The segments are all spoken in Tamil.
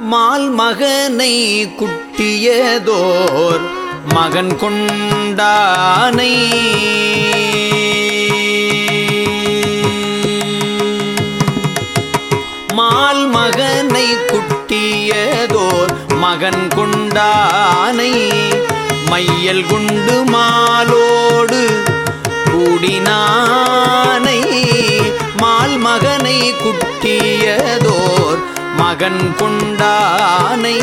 மால் மகனை குட்டியதோர் மகன் கொண்டானை. மால் மகனை குட்டியதோர் மகன் கொண்டானை. மையல் குண்டு மாலோடு மகனை குட்டியதோர் மகன் குண்டானை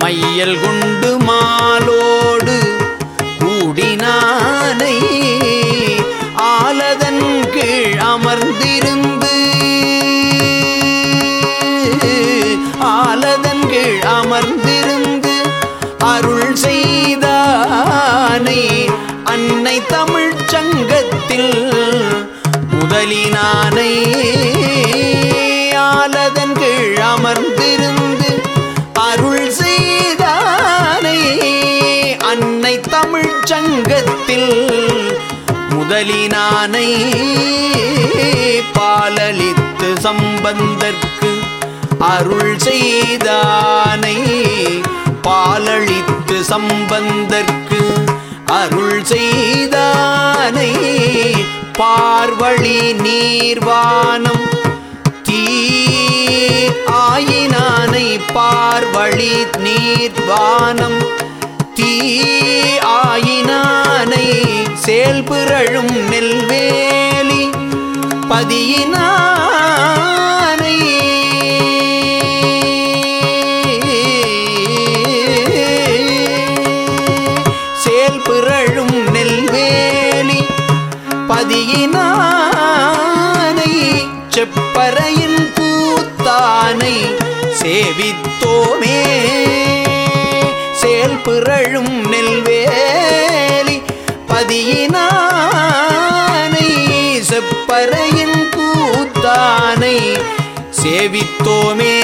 மையல் குண்டு மாலோடு கூடினானை ஆலதன் கீழ் அமர்ந்திருந்து ஆலதன் கீழ் அமர்ந்திருந்து அருள் செய்தானை அன்னை தமிழ்ச்சங்கத்தில் முதலினானை அன்னை தமிழ்ச் சங்கத்தில் முதலினானை பாலளித்து சம்பந்தற்கு அருள் செய்தானை பாலளித்து சம்பந்தற்கு அருள் செய்தானை பார்வழி நீர்வானம் தீ ஆயினானை பார்வழி நீர்வானம் தீ செயல்பிறழும் நெல்வேலி பதியினானை. செயல்பிறழும் நெல்வேலி பதியினானை. செப்பறையின் கூத்தானை சேவித்தோமே. பதியினானை செப்பறையின் கூத்தானை சேவித்தோமே.